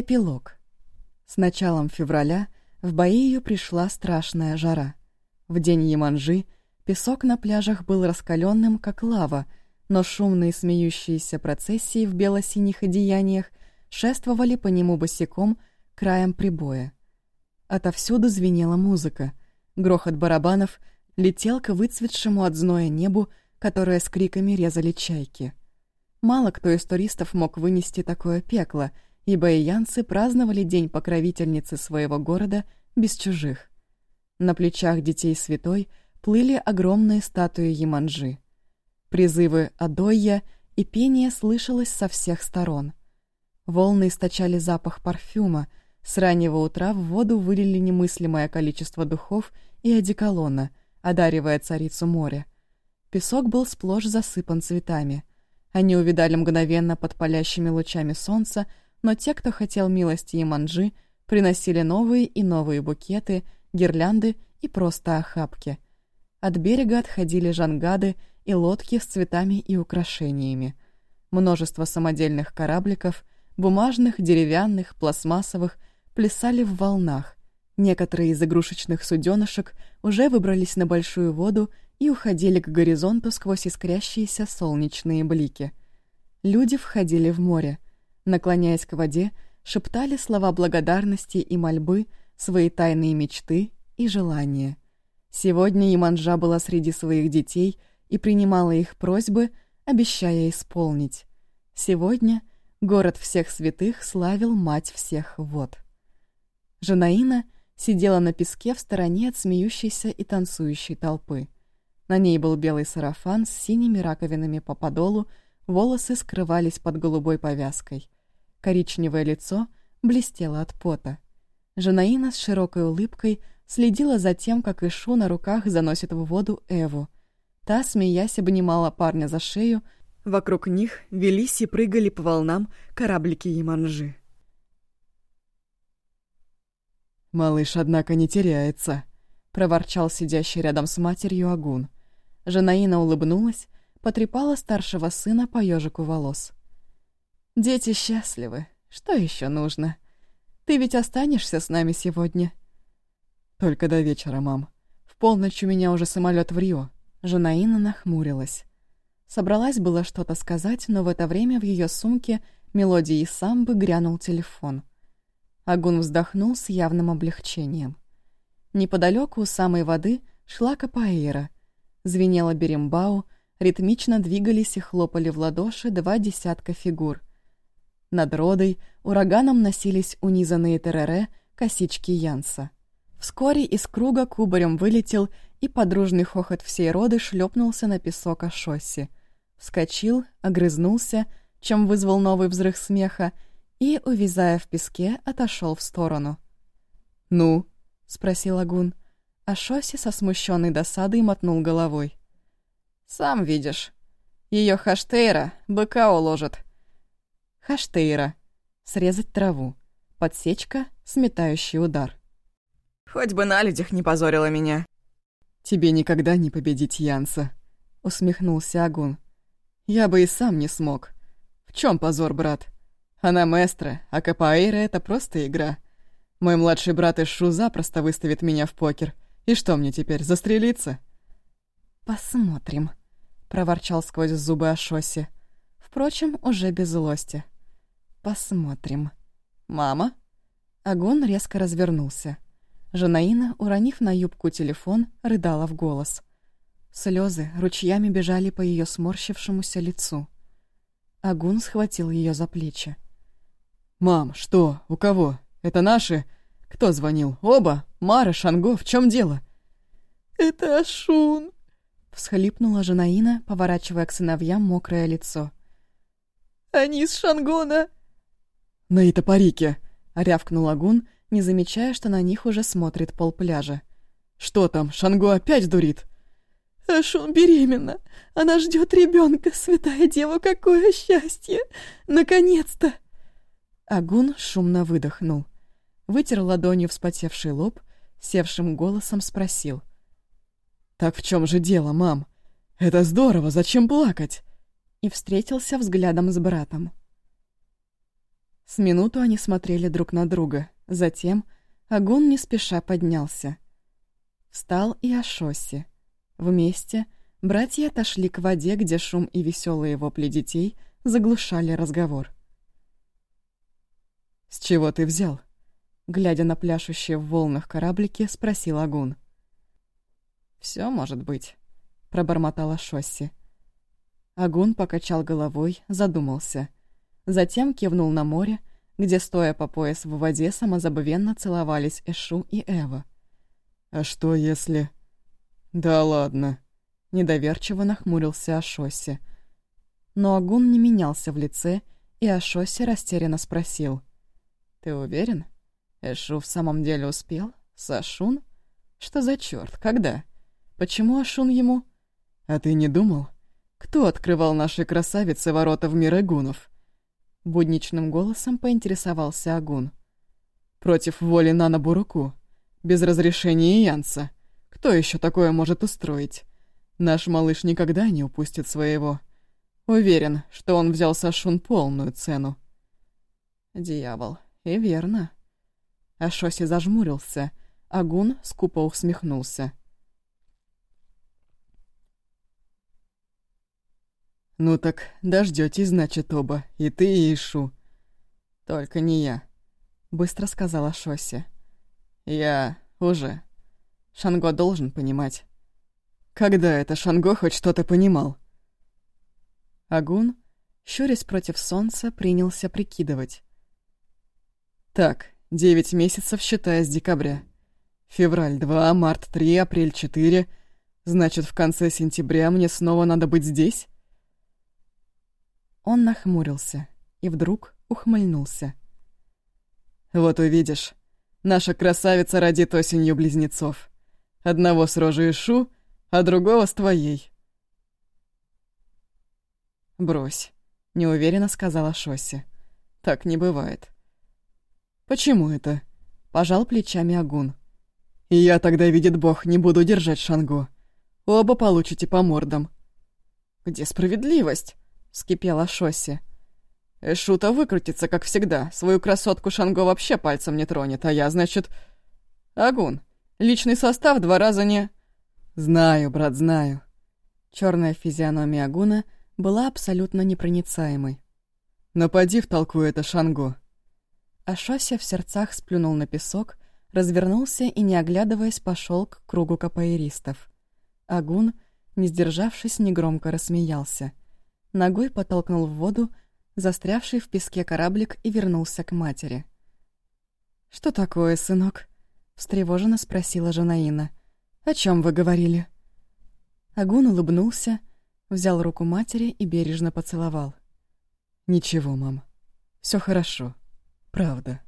Эпилог. С началом февраля в Баию пришла страшная жара. В день Яманжи песок на пляжах был раскаленным, как лава, но шумные смеющиеся процессии в бело-синих одеяниях шествовали по нему босиком краем прибоя. Отовсюду звенела музыка. Грохот барабанов летел к выцветшему от зноя небу, которое с криками резали чайки. Мало кто из туристов мог вынести такое пекло — и баиянцы праздновали День покровительницы своего города без чужих. На плечах детей святой плыли огромные статуи Яманжи. Призывы Адойя и пение слышалось со всех сторон. Волны источали запах парфюма, с раннего утра в воду вылили немыслимое количество духов и одеколона, одаривая царицу моря. Песок был сплошь засыпан цветами. Они увидали мгновенно под палящими лучами солнца, но те, кто хотел милости и манжи, приносили новые и новые букеты, гирлянды и просто охапки. От берега отходили жангады и лодки с цветами и украшениями. Множество самодельных корабликов, бумажных, деревянных, пластмассовых, плясали в волнах. Некоторые из игрушечных суденышек уже выбрались на большую воду и уходили к горизонту сквозь искрящиеся солнечные блики. Люди входили в море — наклоняясь к воде, шептали слова благодарности и мольбы, свои тайные мечты и желания. Сегодня Иманжа была среди своих детей и принимала их просьбы, обещая исполнить. Сегодня город всех святых славил мать всех вод. Жанаина сидела на песке в стороне от смеющейся и танцующей толпы. На ней был белый сарафан с синими раковинами по подолу, волосы скрывались под голубой повязкой. Коричневое лицо блестело от пота. Жанаина с широкой улыбкой следила за тем, как Ишу на руках заносит в воду Эву. Та, смеясь, обнимала парня за шею, вокруг них велись и прыгали по волнам кораблики Яманжи. «Малыш, однако, не теряется», — проворчал сидящий рядом с матерью Агун. Жанаина улыбнулась, потрепала старшего сына по ежику волос. «Дети счастливы. Что еще нужно? Ты ведь останешься с нами сегодня?» «Только до вечера, мам. В полночь у меня уже самолет в Рио». Жанаина нахмурилась. Собралась было что-то сказать, но в это время в ее сумке мелодии самбы грянул телефон. Агун вздохнул с явным облегчением. Неподалеку у самой воды шла капоэйра. Звенела берембау, ритмично двигались и хлопали в ладоши два десятка фигур. Над родой ураганом носились унизанные терере, косички Янса. Вскоре из круга кубарем вылетел, и подружный хохот всей роды шлепнулся на песок Ашосси. Вскочил, огрызнулся, чем вызвал новый взрыв смеха, и, увязая в песке, отошел в сторону. «Ну?» — спросил Агун. А Шоси со смущенной досадой мотнул головой. «Сам видишь. Ее хаштейра быка уложит. Хаштейра. Срезать траву. Подсечка, сметающий удар. «Хоть бы на людях не позорила меня». «Тебе никогда не победить Янса», — усмехнулся Агун. «Я бы и сам не смог. В чем позор, брат? Она маэстро, а капоэйра — это просто игра. Мой младший брат Ишу запросто выставит меня в покер. И что мне теперь, застрелиться?» «Посмотрим», — проворчал сквозь зубы Ашоси. Впрочем, уже без злости. «Посмотрим». «Мама?» Агон резко развернулся. Жанаина, уронив на юбку телефон, рыдала в голос. Слезы ручьями бежали по ее сморщившемуся лицу. Агун схватил ее за плечи. «Мам, что? У кого? Это наши? Кто звонил? Оба? Мара, Шанго, в чем дело?» «Это Ашун!» — всхлипнула Жанаина, поворачивая к сыновьям мокрое лицо. Они из Шангона!» «На Итапарике!» — рявкнул Агун, не замечая, что на них уже смотрит полпляжа. «Что там, Шанго опять дурит?» «Ашун беременна! Она ждет ребенка, святая дева, какое счастье! Наконец-то!» Агун шумно выдохнул. Вытер ладонью вспотевший лоб, севшим голосом спросил. «Так в чем же дело, мам? Это здорово, зачем плакать?» и встретился взглядом с братом. С минуту они смотрели друг на друга. Затем Агун не спеша поднялся. Встал и Ашоси. Вместе братья отошли к воде, где шум и веселые вопли детей заглушали разговор. «С чего ты взял?» Глядя на пляшущие в волнах кораблики, спросил Агун. Все может быть», — пробормотала Шосси. Агун покачал головой, задумался. Затем кивнул на море, где, стоя по пояс в воде, самозабвенно целовались Эшу и Эва. «А что если...» «Да ладно», — недоверчиво нахмурился Ашоси. Но Агун не менялся в лице, и Ашоси растерянно спросил. «Ты уверен? Эшу в самом деле успел? Сашун? Что за чёрт? Когда? Почему Ашун ему...» «А ты не думал? Кто открывал нашей красавице ворота в мир Агунов?» Будничным голосом поинтересовался Агун. «Против воли Нана Буруку. Без разрешения Янца. Кто еще такое может устроить? Наш малыш никогда не упустит своего. Уверен, что он взял Сашун полную цену». «Дьявол, и верно». Ашоси зажмурился, Агун скупо усмехнулся. «Ну так дождётесь, значит, оба, и ты, и Ишу». «Только не я», — быстро сказала Шоси. «Я уже. Шанго должен понимать». «Когда это Шанго хоть что-то понимал?» Агун, щурясь против солнца, принялся прикидывать. «Так, девять месяцев, считая с декабря. Февраль 2, март 3, апрель 4. Значит, в конце сентября мне снова надо быть здесь?» Он нахмурился и вдруг ухмыльнулся. «Вот увидишь, наша красавица родит осенью близнецов. Одного с рожей Шу, а другого с твоей». «Брось», — неуверенно сказала Шосси. «Так не бывает». «Почему это?» — пожал плечами Агун. «И я тогда, видит бог, не буду держать Шанго. Оба получите по мордам». «Где справедливость?» — вскипела Шосси. «Эшута выкрутится, как всегда. Свою красотку Шанго вообще пальцем не тронет, а я, значит...» «Агун, личный состав два раза не...» «Знаю, брат, знаю». Черная физиономия Агуна была абсолютно непроницаемой. «Напади в толку это Шанго». А Шося в сердцах сплюнул на песок, развернулся и, не оглядываясь, пошел к кругу капоэристов. Агун, не сдержавшись, негромко рассмеялся — ногой потолкнул в воду застрявший в песке кораблик и вернулся к матери. «Что такое, сынок?» — встревоженно спросила Жанаина. «О чем вы говорили?» Агун улыбнулся, взял руку матери и бережно поцеловал. «Ничего, мам. Все хорошо. Правда».